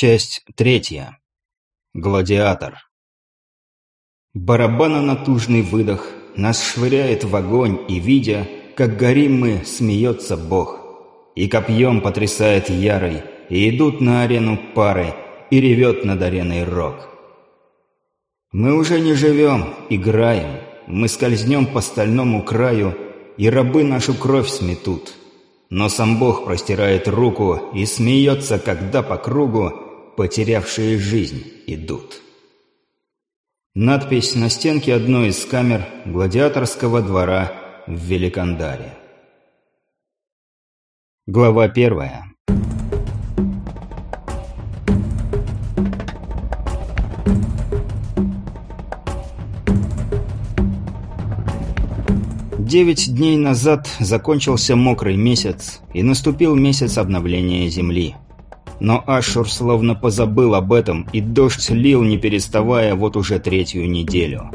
Часть третья. Гладиатор. Барабана натужный выдох нас швыряет в огонь, и, видя, как горим мы, смеется Бог. И копьем потрясает ярой, и идут на арену пары, и ревет над ареной рок. Мы уже не живем, играем, мы скользнем по стальному краю, и рабы нашу кровь сметут. Но сам Бог простирает руку и смеется, когда по кругу потерявшие жизнь, идут. Надпись на стенке одной из камер гладиаторского двора в Великандаре. Глава первая. Девять дней назад закончился мокрый месяц, и наступил месяц обновления Земли. Но Ашур словно позабыл об этом, и дождь лил, не переставая, вот уже третью неделю.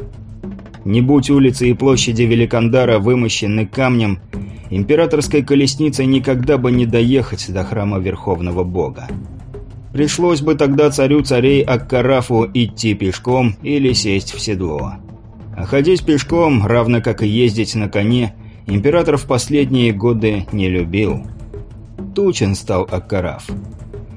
Не будь улицы и площади Великандара вымощены камнем, императорской колесницей никогда бы не доехать до храма Верховного Бога. Пришлось бы тогда царю царей Аккарафу идти пешком или сесть в седло. А ходить пешком, равно как и ездить на коне, император в последние годы не любил. Тучен стал Аккараф.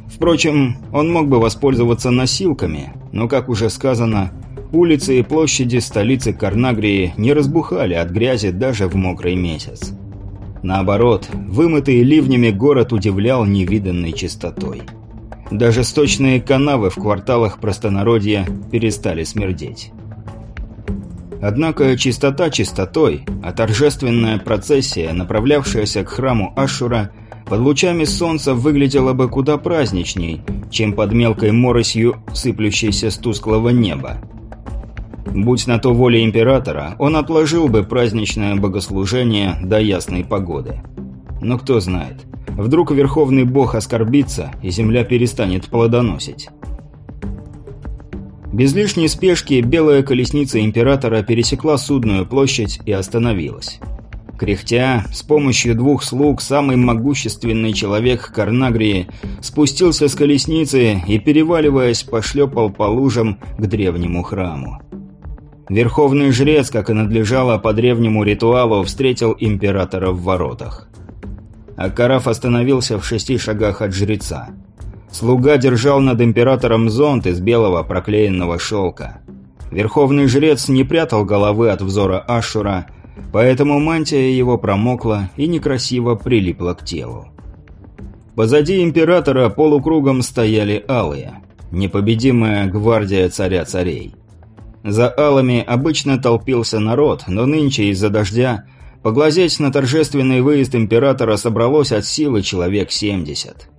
Впрочем, он мог бы воспользоваться носилками, но, как уже сказано, улицы и площади столицы Карнагрии не разбухали от грязи даже в мокрый месяц. Наоборот, вымытый ливнями город удивлял невиданной чистотой. Даже сточные канавы в кварталах простонародья перестали смердеть. Однако чистота чистотой, а торжественная процессия, направлявшаяся к храму Ашура – под лучами солнца выглядело бы куда праздничней, чем под мелкой моросью, сыплющейся с тусклого неба. Будь на то воля императора, он отложил бы праздничное богослужение до ясной погоды. Но кто знает, вдруг верховный бог оскорбится, и земля перестанет плодоносить. Без лишней спешки белая колесница императора пересекла судную площадь и остановилась. Кряхтя, с помощью двух слуг самый могущественный человек Карнагрии спустился с колесницы и, переваливаясь, пошлепал по лужам к древнему храму. Верховный жрец, как и надлежало по древнему ритуалу, встретил императора в воротах. Акараф остановился в шести шагах от жреца. Слуга держал над императором зонт из белого проклеенного шелка. Верховный жрец не прятал головы от взора Ашура, поэтому мантия его промокла и некрасиво прилипла к телу. Позади императора полукругом стояли алые, непобедимая гвардия царя-царей. За алами обычно толпился народ, но нынче из-за дождя поглазеть на торжественный выезд императора собралось от силы человек 70.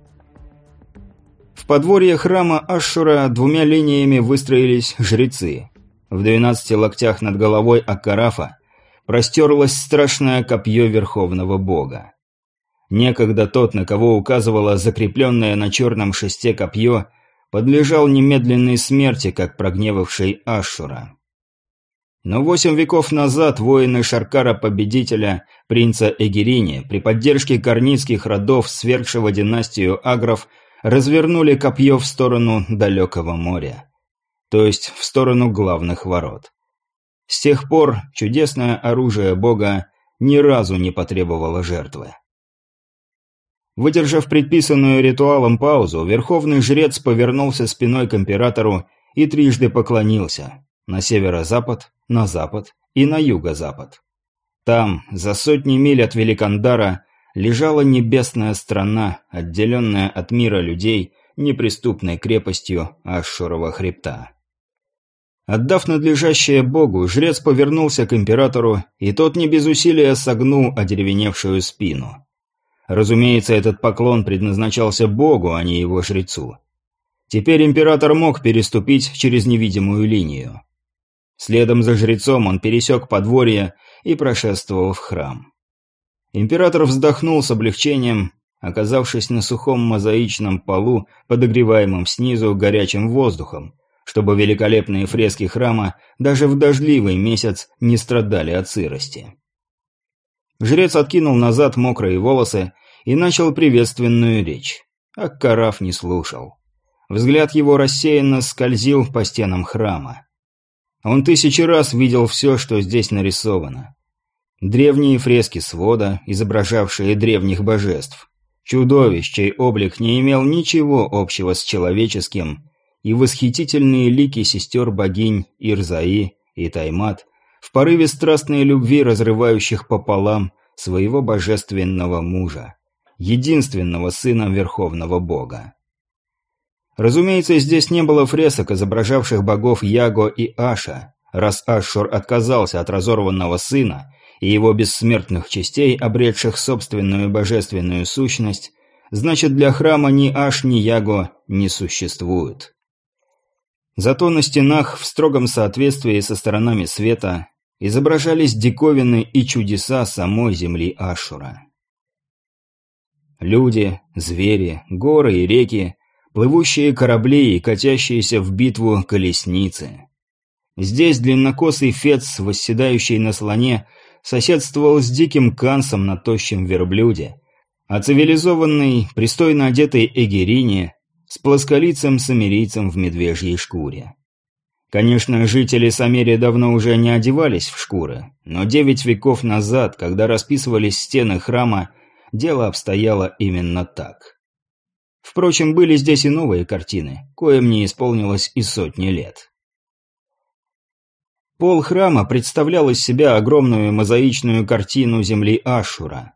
В подворье храма Ашура двумя линиями выстроились жрецы. В 12 локтях над головой Аккарафа простерлось страшное копье Верховного Бога. Некогда тот, на кого указывало закрепленное на черном шесте копье, подлежал немедленной смерти, как прогневавший Ашура. Но восемь веков назад воины Шаркара-победителя, принца Эгерини, при поддержке корницких родов, свергшего династию Агров, развернули копье в сторону далекого моря, то есть в сторону главных ворот. С тех пор чудесное оружие Бога ни разу не потребовало жертвы. Выдержав предписанную ритуалом паузу, верховный жрец повернулся спиной к императору и трижды поклонился на северо-запад, на запад и на юго-запад. Там, за сотни миль от Великандара, лежала небесная страна, отделенная от мира людей неприступной крепостью Ашшурова хребта. Отдав надлежащее Богу, жрец повернулся к императору, и тот не без усилия согнул одеревеневшую спину. Разумеется, этот поклон предназначался Богу, а не его жрецу. Теперь император мог переступить через невидимую линию. Следом за жрецом он пересек подворье и прошествовал в храм. Император вздохнул с облегчением, оказавшись на сухом мозаичном полу, подогреваемом снизу горячим воздухом, чтобы великолепные фрески храма даже в дождливый месяц не страдали от сырости. Жрец откинул назад мокрые волосы и начал приветственную речь. А Караф не слушал. Взгляд его рассеянно скользил по стенам храма. Он тысячи раз видел все, что здесь нарисовано. Древние фрески свода, изображавшие древних божеств. Чудовищ, чей облик не имел ничего общего с человеческим, и восхитительные лики сестер-богинь Ирзаи и Таймат в порыве страстной любви, разрывающих пополам своего божественного мужа, единственного сына Верховного Бога. Разумеется, здесь не было фресок, изображавших богов Яго и Аша, раз Ашшур отказался от разорванного сына и его бессмертных частей, обретших собственную божественную сущность, значит для храма ни Аш, ни Яго не существует. Зато на стенах в строгом соответствии со сторонами света изображались диковины и чудеса самой земли Ашура. Люди, звери, горы и реки, плывущие корабли и катящиеся в битву колесницы. Здесь длиннокосый фец, восседающий на слоне, соседствовал с диким кансом на тощем верблюде, а цивилизованный, пристойно одетый эгерине с плосколицем самирийцем в медвежьей шкуре. Конечно, жители Самерии давно уже не одевались в шкуры, но девять веков назад, когда расписывались стены храма, дело обстояло именно так. Впрочем, были здесь и новые картины, коим не исполнилось и сотни лет. Пол храма представлял из себя огромную мозаичную картину земли Ашура,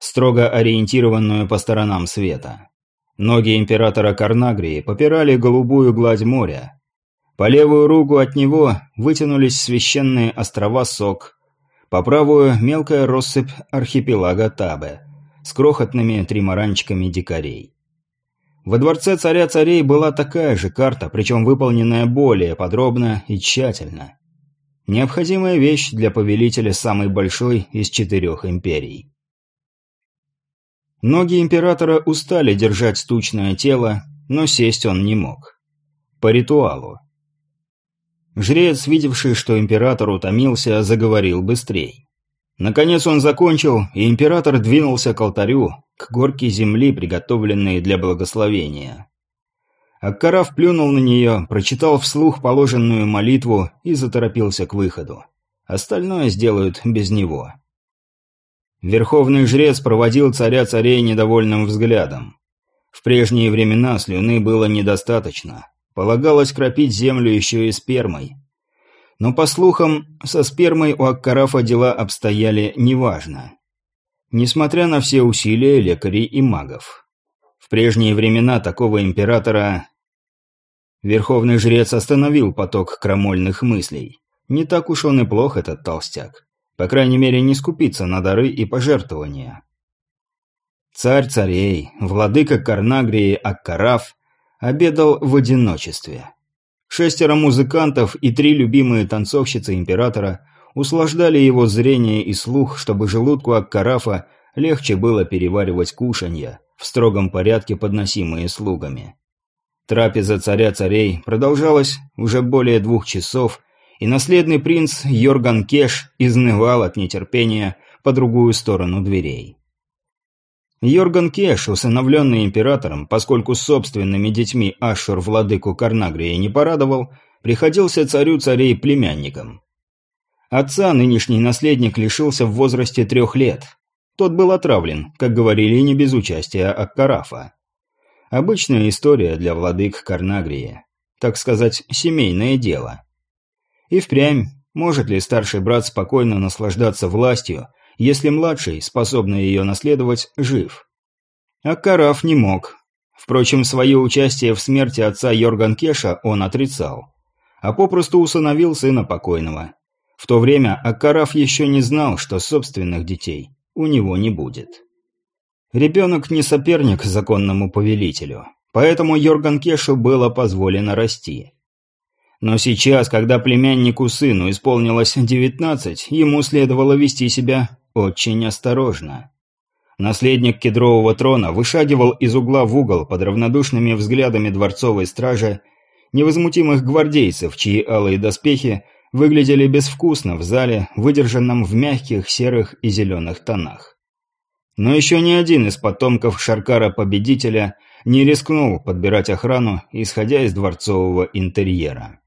строго ориентированную по сторонам света. Ноги императора Карнагрии попирали голубую гладь моря, по левую руку от него вытянулись священные острова Сок, по правую – мелкая россыпь архипелага Табе с крохотными тримаранчиками дикарей. Во дворце царя царей была такая же карта, причем выполненная более подробно и тщательно. Необходимая вещь для повелителя самой большой из четырех империй. Ноги императора устали держать тучное тело, но сесть он не мог. По ритуалу. Жрец, видевший, что император утомился, заговорил быстрей. Наконец он закончил, и император двинулся к алтарю, к горке земли, приготовленной для благословения. Аккараф плюнул на нее, прочитал вслух положенную молитву и заторопился к выходу. Остальное сделают без него. Верховный жрец проводил царя царей недовольным взглядом. В прежние времена слюны было недостаточно. Полагалось кропить землю еще и спермой. Но, по слухам, со спермой у Аккарафа дела обстояли неважно. Несмотря на все усилия лекарей и магов. В прежние времена такого императора... Верховный жрец остановил поток крамольных мыслей. Не так уж он и плох, этот толстяк. По крайней мере, не скупиться на дары и пожертвования. Царь царей, владыка Карнагрии Аккараф обедал в одиночестве. Шестеро музыкантов и три любимые танцовщицы императора услаждали его зрение и слух, чтобы желудку Аккарафа легче было переваривать кушанья, в строгом порядке подносимые слугами. Трапеза царя-царей продолжалась уже более двух часов, и наследный принц Йорган Кеш изнывал от нетерпения по другую сторону дверей. Йорган Кеш, усыновленный императором, поскольку собственными детьми Ашур владыку Карнагрии не порадовал, приходился царю царей племянником. Отца нынешний наследник лишился в возрасте трех лет. Тот был отравлен, как говорили, не без участия Аккарафа. Обычная история для владык Карнагрии. Так сказать, семейное дело. И впрямь, может ли старший брат спокойно наслаждаться властью, если младший, способный ее наследовать, жив. А Караф не мог. Впрочем, свое участие в смерти отца Йорган Кеша он отрицал. А попросту усыновил сына покойного. В то время Аккараф еще не знал, что собственных детей у него не будет. Ребенок не соперник законному повелителю, поэтому Йорган Кешу было позволено расти. Но сейчас, когда племяннику сыну исполнилось девятнадцать, ему следовало вести себя очень осторожно. Наследник кедрового трона вышагивал из угла в угол под равнодушными взглядами дворцовой стражи, невозмутимых гвардейцев, чьи алые доспехи выглядели безвкусно в зале, выдержанном в мягких серых и зеленых тонах. Но еще ни один из потомков Шаркара-победителя не рискнул подбирать охрану, исходя из дворцового интерьера.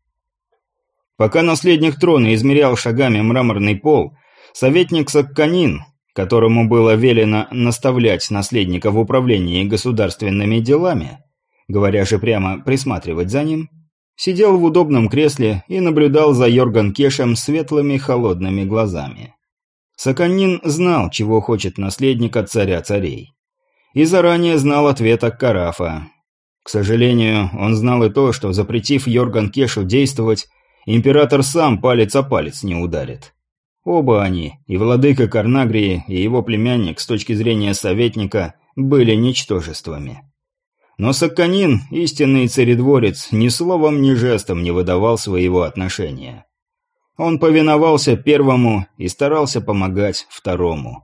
Пока наследник трона измерял шагами мраморный пол, советник Сакканин, которому было велено наставлять наследника в управлении государственными делами, говоря же прямо присматривать за ним, сидел в удобном кресле и наблюдал за Йорган Кешем светлыми холодными глазами. Саканин знал, чего хочет наследник от царя царей. И заранее знал ответ Аккарафа. К сожалению, он знал и то, что, запретив Йорган Кешу действовать, император сам палец о палец не ударит. Оба они, и владыка Карнагрии, и его племянник, с точки зрения советника, были ничтожествами. Но Сакканин, истинный царедворец, ни словом, ни жестом не выдавал своего отношения. Он повиновался первому и старался помогать второму.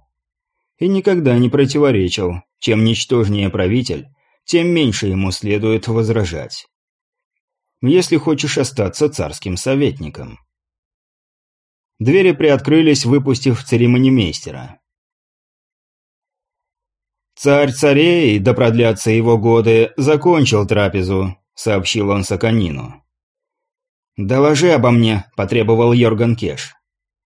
И никогда не противоречил, чем ничтожнее правитель, тем меньше ему следует возражать. Если хочешь остаться царским советником. Двери приоткрылись, выпустив церемонимейстера. «Царь царей, да продлятся его годы, закончил трапезу», — сообщил он Саканину. «Доложи обо мне», — потребовал Йорган Кеш.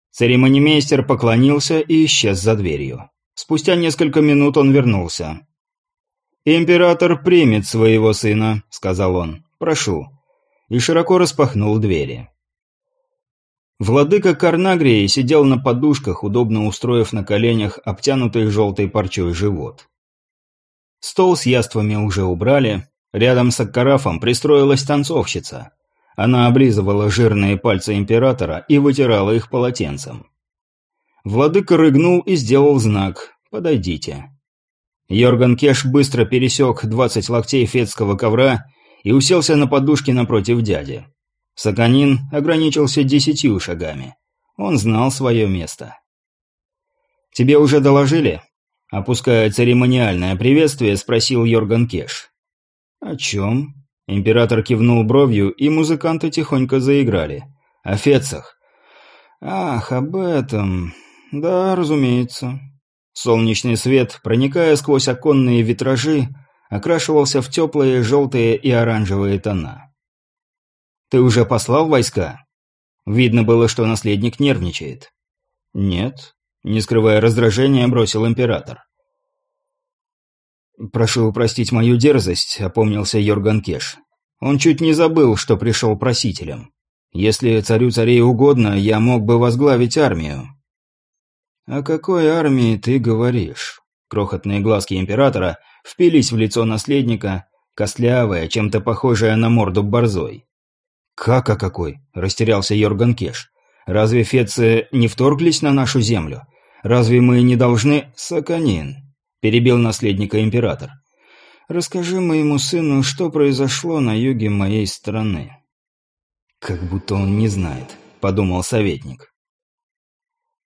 Церемонимейстер поклонился и исчез за дверью. Спустя несколько минут он вернулся. «Император примет своего сына», — сказал он. «Прошу». И широко распахнул двери. Владыка Карнагрии сидел на подушках, удобно устроив на коленях обтянутый желтой парчой живот. Стол с яствами уже убрали. Рядом с Аккарафом пристроилась танцовщица. Она облизывала жирные пальцы императора и вытирала их полотенцем. Владыка рыгнул и сделал знак «Подойдите». Йорган Кеш быстро пересек двадцать локтей фетского ковра и уселся на подушке напротив дяди. Саканин ограничился десятью шагами. Он знал свое место. «Тебе уже доложили?» Опуская церемониальное приветствие, спросил Йорган Кеш. «О чем?» Император кивнул бровью, и музыканты тихонько заиграли. «О Фецах». «Ах, об этом...» «Да, разумеется». Солнечный свет, проникая сквозь оконные витражи, окрашивался в теплые желтые и оранжевые тона. «Ты уже послал войска?» Видно было, что наследник нервничает. «Нет», не скрывая раздражения, бросил император. «Прошу простить мою дерзость», — опомнился Йорган Кеш. «Он чуть не забыл, что пришел просителем. Если царю царей угодно, я мог бы возглавить армию». «О какой армии ты говоришь?» Крохотные глазки императора впились в лицо наследника, костлявая, чем-то похожая на морду борзой. «Как о какой?» – растерялся Йорган Кеш. «Разве фецы не вторглись на нашу землю? Разве мы не должны...» «Саканин», — перебил наследника император. «Расскажи моему сыну, что произошло на юге моей страны». «Как будто он не знает», — подумал советник.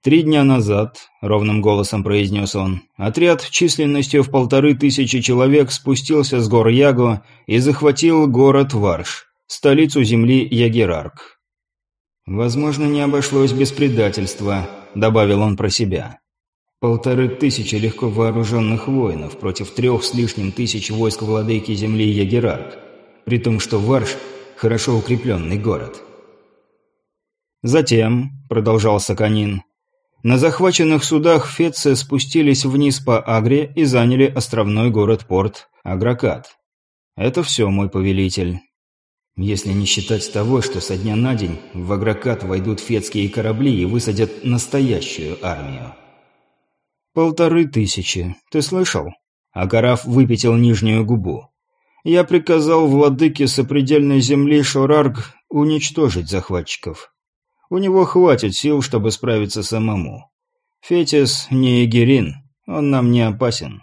«Три дня назад», — ровным голосом произнес он, — «отряд численностью в полторы тысячи человек спустился с гор Яго и захватил город Варш, столицу земли Ягерарк. Возможно, не обошлось без предательства», — добавил он про себя. «Полторы тысячи легко вооруженных воинов против трех с лишним тысяч войск владыки земли Ягерарк, при том, что Варш — хорошо укрепленный город». «Затем», — продолжал Саканин, — «на захваченных судах Фетцы спустились вниз по Агре и заняли островной город-порт Агракат. Это все, мой повелитель». Если не считать того, что со дня на день в Агрокат войдут фетские корабли и высадят настоящую армию. «Полторы тысячи. Ты слышал?» Агараф выпятил нижнюю губу. «Я приказал владыке сопредельной земли Шорарг уничтожить захватчиков. У него хватит сил, чтобы справиться самому. Фетис не Егерин, он нам не опасен».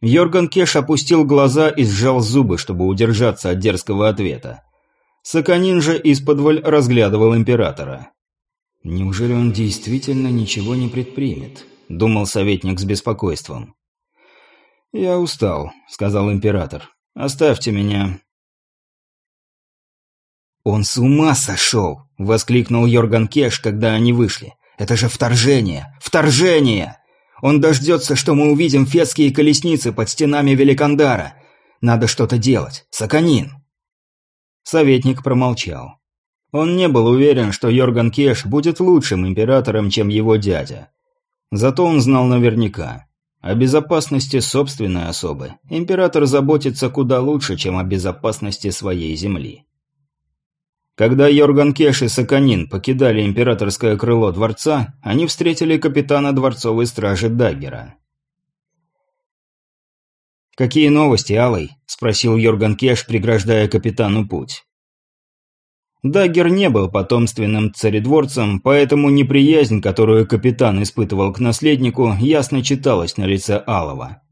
Йорган Кеш опустил глаза и сжал зубы, чтобы удержаться от дерзкого ответа. Саканин же из-под разглядывал императора. «Неужели он действительно ничего не предпримет?» – думал советник с беспокойством. «Я устал», – сказал император. «Оставьте меня». «Он с ума сошел!» – воскликнул Йорган Кеш, когда они вышли. «Это же вторжение! Вторжение!» Он дождется, что мы увидим фетские колесницы под стенами Великандара. Надо что-то делать. Саканин!» Советник промолчал. Он не был уверен, что Йорган Кеш будет лучшим императором, чем его дядя. Зато он знал наверняка. О безопасности собственной особы император заботится куда лучше, чем о безопасности своей земли. Когда Йорган Кеш и Саканин покидали императорское крыло дворца, они встретили капитана дворцовой стражи Даггера. «Какие новости, Алый?» – спросил Йорган Кеш, преграждая капитану путь. Даггер не был потомственным царедворцем, поэтому неприязнь, которую капитан испытывал к наследнику, ясно читалась на лице Алова.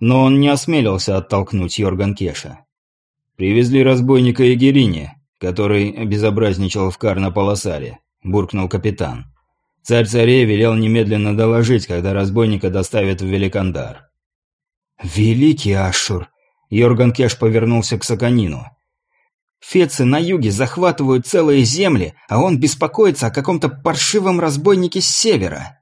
Но он не осмелился оттолкнуть Йорган Кеша. «Привезли разбойника Егерине, который обезобразничал в Карна-Полосаре», – буркнул капитан. «Царь царей велел немедленно доложить, когда разбойника доставят в Великандар». «Великий Ашур!» – Йорган Кеш повернулся к Саканину. «Фецы на юге захватывают целые земли, а он беспокоится о каком-то паршивом разбойнике с севера».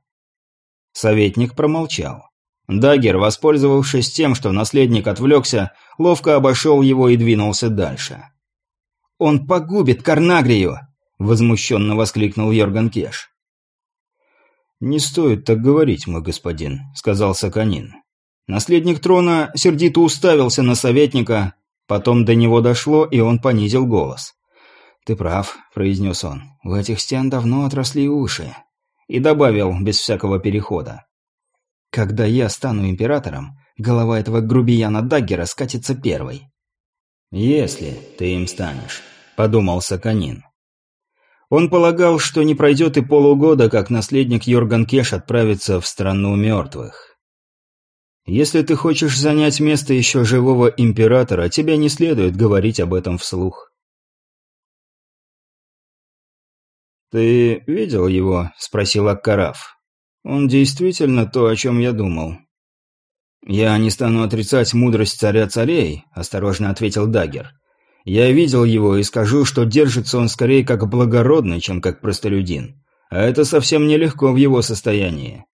Советник промолчал. Дагер, воспользовавшись тем, что наследник отвлекся, ловко обошел его и двинулся дальше. Он погубит Карнагрию!» – возмущенно воскликнул Йорган Кеш. «Не стоит так говорить, мой господин», – сказал Саканин. Наследник трона сердито уставился на советника, потом до него дошло, и он понизил голос. «Ты прав», – произнес он, – «в этих стен давно отросли уши». И добавил, без всякого перехода. «Когда я стану императором, голова этого грубияна Даггера скатится первой». «Если ты им станешь», — подумал Саканин. Он полагал, что не пройдет и полугода, как наследник Йорган Кеш отправится в страну мертвых. Если ты хочешь занять место еще живого императора, тебе не следует говорить об этом вслух. «Ты видел его?» – спросил Аккараф. «Он действительно то, о чем я думал. «Я не стану отрицать мудрость царя царей», – осторожно ответил Дагер. «Я видел его и скажу, что держится он скорее как благородный, чем как простолюдин. А это совсем нелегко в его состоянии».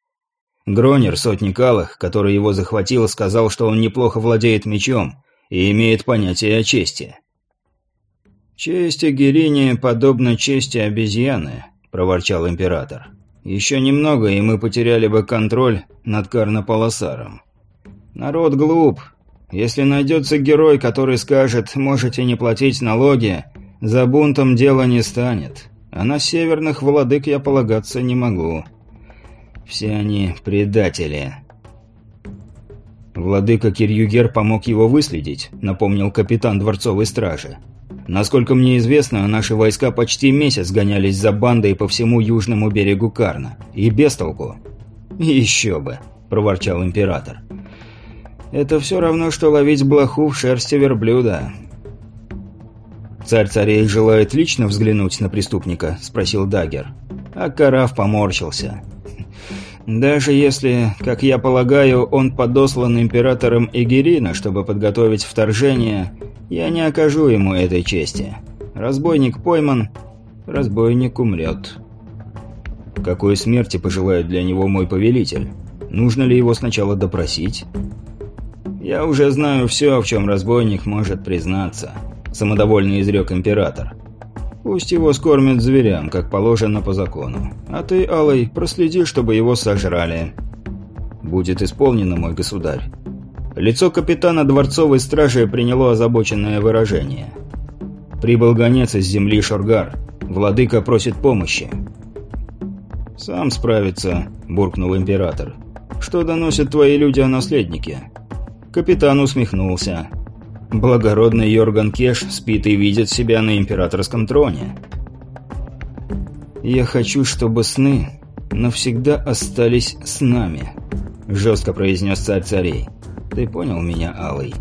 Гронер, сотник Алых, который его захватил, сказал, что он неплохо владеет мечом и имеет понятие о чести. «Честь Герине подобна чести обезьяны», – проворчал император. «Еще немного, и мы потеряли бы контроль над Карнополосаром». Народ глуп. Если найдется герой, который скажет «можете не платить налоги», за бунтом дело не станет. А на северных владык я полагаться не могу. Все они предатели. Владыка Кирюгер помог его выследить, напомнил капитан дворцовой стражи. Насколько мне известно, наши войска почти месяц гонялись за бандой по всему южному берегу Карна. И без толку. «Еще бы», – проворчал император. Это все равно, что ловить блоху в шерсти верблюда. «Царь царей желает лично взглянуть на преступника?» – спросил Дагер. А Караф поморщился. «Даже если, как я полагаю, он подослан императором Эгерина, чтобы подготовить вторжение, я не окажу ему этой чести. Разбойник пойман, разбойник умрет». «Какой смерти пожелает для него мой повелитель? Нужно ли его сначала допросить?» «Я уже знаю все, в чем разбойник может признаться», – самодовольно изрек император. «Пусть его скормят зверям, как положено по закону. А ты, Алый, проследи, чтобы его сожрали». «Будет исполнено, мой государь». Лицо капитана дворцовой стражи приняло озабоченное выражение. «Прибыл гонец из земли Шоргар. Владыка просит помощи». «Сам справится», – буркнул император. «Что доносят твои люди о наследнике?» Капитан усмехнулся. Благородный Йорган Кеш спит и видит себя на императорском троне. «Я хочу, чтобы сны навсегда остались с нами», – жестко произнес царь царей. «Ты понял меня, Алый?»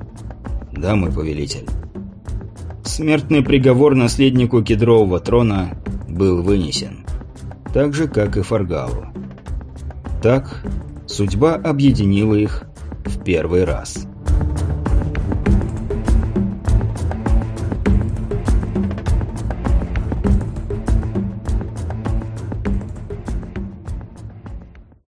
«Да, мой повелитель». Смертный приговор наследнику кедрового трона был вынесен. Так же, как и Фаргалу. Так, судьба объединила их в первый раз.